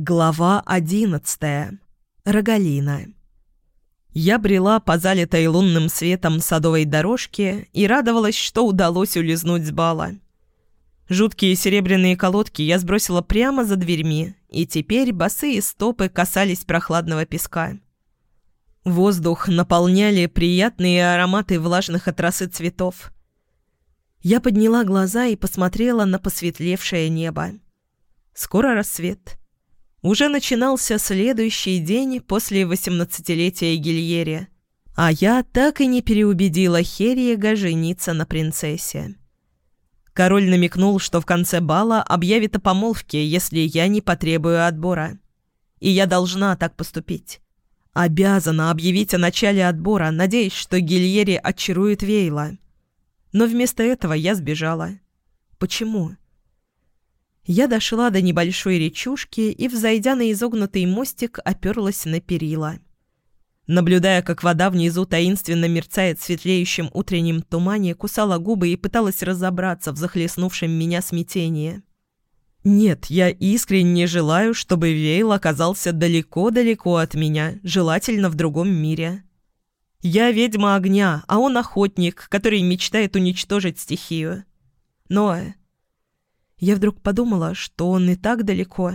Глава одиннадцатая. Рогалина. Я брела по залитой лунным светом садовой дорожке и радовалась, что удалось улизнуть с бала. Жуткие серебряные колодки я сбросила прямо за дверьми, и теперь босые стопы касались прохладного песка. Воздух наполняли приятные ароматы влажных от цветов. Я подняла глаза и посмотрела на посветлевшее небо. Скоро рассвет — уже начинался следующий день после 18-летия Гильери, а я так и не переубедила Херриега жениться на принцессе. Король намекнул, что в конце бала объявит о помолвке, если я не потребую отбора. И я должна так поступить. Обязана объявить о начале отбора, надеясь, что Гильери очарует Вейла. Но вместо этого я сбежала. Почему? Почему? Я дошла до небольшой речушки и, взойдя на изогнутый мостик, оперлась на перила. Наблюдая, как вода внизу таинственно мерцает в светлеющем утреннем тумане, кусала губы и пыталась разобраться в захлестнувшем меня смятении. «Нет, я искренне желаю, чтобы Вейл оказался далеко-далеко от меня, желательно в другом мире. Я ведьма огня, а он охотник, который мечтает уничтожить стихию. Ноэ, я вдруг подумала, что он и так далеко.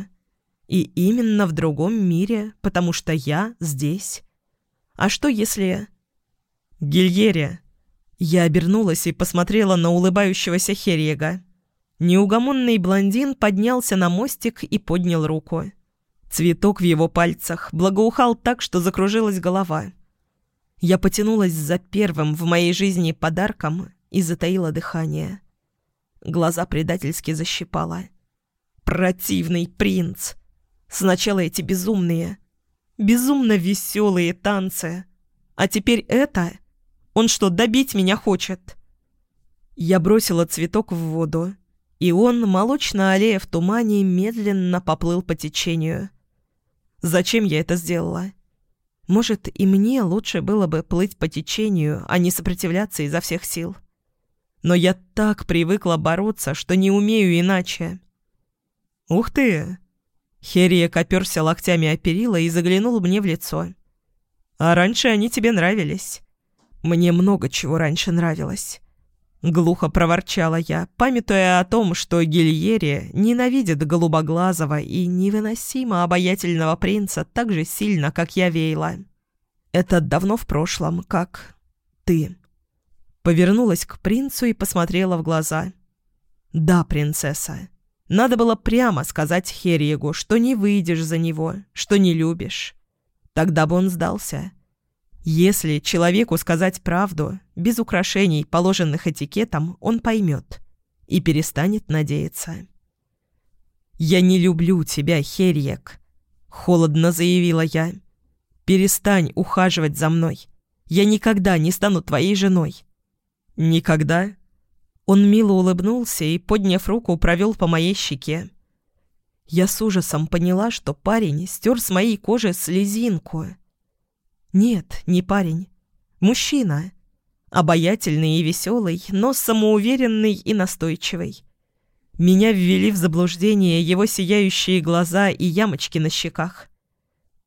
И именно в другом мире, потому что я здесь. А что если... Гильере. Я обернулась и посмотрела на улыбающегося Херега. Неугомонный блондин поднялся на мостик и поднял руку. Цветок в его пальцах благоухал так, что закружилась голова. Я потянулась за первым в моей жизни подарком и затаила дыхание. — Глаза предательски защипала. «Противный принц! Сначала эти безумные, безумно веселые танцы, а теперь это? Он что, добить меня хочет?» Я бросила цветок в воду, и он, молочно аллея в тумане, медленно поплыл по течению. Зачем я это сделала? Может, и мне лучше было бы плыть по течению, а не сопротивляться изо всех сил но я так привыкла бороться, что не умею иначе. «Ух ты!» Херия коперся локтями о перила и заглянул мне в лицо. «А раньше они тебе нравились». «Мне много чего раньше нравилось». Глухо проворчала я, памятуя о том, что Гильери ненавидит голубоглазого и невыносимо обаятельного принца так же сильно, как я веяла. «Это давно в прошлом, как ты» повернулась к принцу и посмотрела в глаза. «Да, принцесса. Надо было прямо сказать Херьегу, что не выйдешь за него, что не любишь. Тогда бы он сдался. Если человеку сказать правду, без украшений, положенных этикетом, он поймет и перестанет надеяться». «Я не люблю тебя, Херьек», — холодно заявила я. «Перестань ухаживать за мной. Я никогда не стану твоей женой. «Никогда?» Он мило улыбнулся и, подняв руку, провел по моей щеке. Я с ужасом поняла, что парень стер с моей кожи слезинку. Нет, не парень. Мужчина. Обаятельный и веселый, но самоуверенный и настойчивый. Меня ввели в заблуждение его сияющие глаза и ямочки на щеках.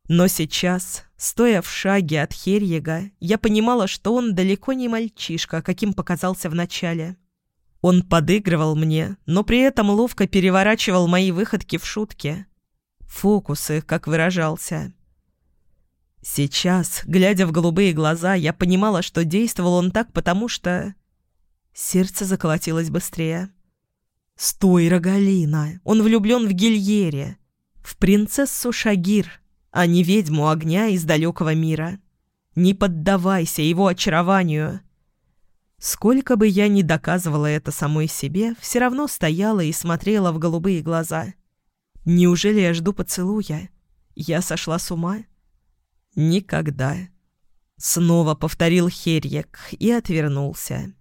Но сейчас, Стоя в шаге от Херьега, я понимала, что он далеко не мальчишка, каким показался вначале. Он подыгрывал мне, но при этом ловко переворачивал мои выходки в шутки. Фокусы, как выражался. Сейчас, глядя в голубые глаза, я понимала, что действовал он так, потому что... Сердце заколотилось быстрее. «Стой, Рогалина! Он влюблен в Гильере! В принцессу Шагир!» а не ведьму огня из далекого мира. Не поддавайся его очарованию. Сколько бы я ни доказывала это самой себе, все равно стояла и смотрела в голубые глаза. Неужели я жду поцелуя? Я сошла с ума? Никогда. Снова повторил Херьек и отвернулся.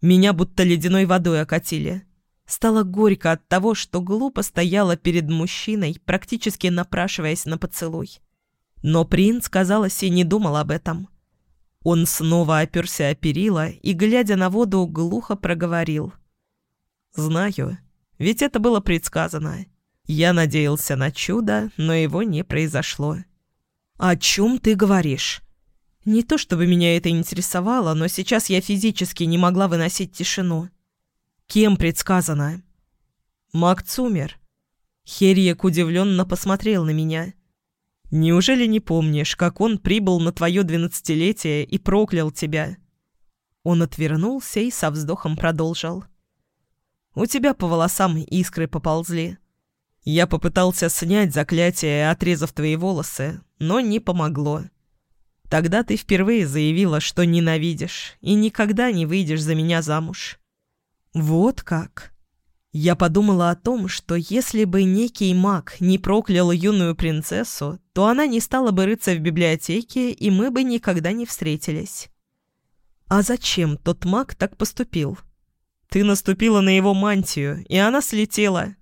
Меня будто ледяной водой окатили. Стало горько от того, что глупо стояла перед мужчиной, практически напрашиваясь на поцелуй. Но принц, казалось, и не думал об этом. Он снова оперся о перила и, глядя на воду, глухо проговорил. «Знаю, ведь это было предсказано. Я надеялся на чудо, но его не произошло». «О чем ты говоришь?» Не то чтобы меня это интересовало, но сейчас я физически не могла выносить тишину. Кем предсказано?» «Макс умер». Херьек удивленно посмотрел на меня. «Неужели не помнишь, как он прибыл на твое двенадцатилетие и проклял тебя?» Он отвернулся и со вздохом продолжил. «У тебя по волосам искры поползли. Я попытался снять заклятие, отрезав твои волосы, но не помогло. Тогда ты впервые заявила, что ненавидишь и никогда не выйдешь за меня замуж. Вот как. Я подумала о том, что если бы некий маг не проклял юную принцессу, то она не стала бы рыться в библиотеке, и мы бы никогда не встретились. А зачем тот маг так поступил? Ты наступила на его мантию, и она слетела.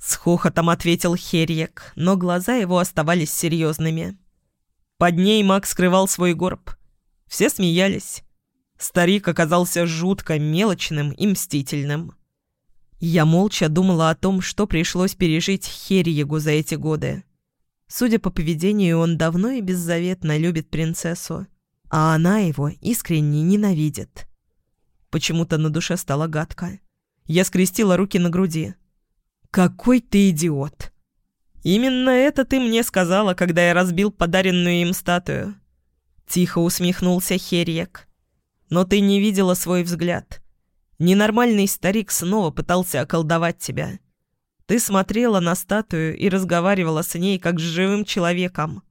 С хохотом ответил Херьек, но глаза его оставались серьезными. Под ней маг скрывал свой горб. Все смеялись. Старик оказался жутко мелочным и мстительным. Я молча думала о том, что пришлось пережить Херьегу за эти годы. Судя по поведению, он давно и беззаветно любит принцессу, а она его искренне ненавидит. Почему-то на душе стало гадко. Я скрестила руки на груди. «Какой ты идиот!» «Именно это ты мне сказала, когда я разбил подаренную им статую!» Тихо усмехнулся Херьек. Но ты не видела свой взгляд. Ненормальный старик снова пытался околдовать тебя. Ты смотрела на статую и разговаривала с ней, как с живым человеком.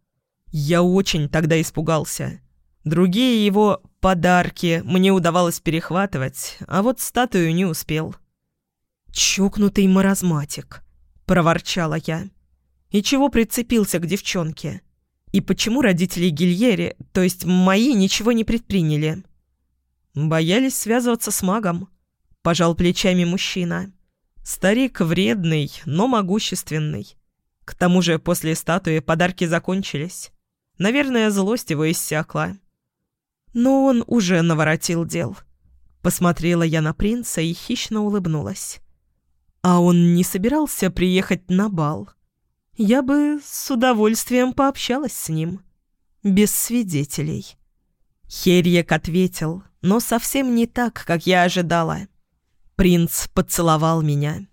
Я очень тогда испугался. Другие его подарки мне удавалось перехватывать, а вот статую не успел. «Чокнутый маразматик», — проворчала я. «И чего прицепился к девчонке? И почему родители Гильери, то есть мои, ничего не предприняли?» Боялись связываться с магом, пожал плечами мужчина. Старик вредный, но могущественный. К тому же после статуи подарки закончились. Наверное, злость его иссякла. Но он уже наворотил дел. Посмотрела я на принца и хищно улыбнулась. А он не собирался приехать на бал. Я бы с удовольствием пообщалась с ним. Без свидетелей. Херьек ответил, но совсем не так, как я ожидала. Принц поцеловал меня.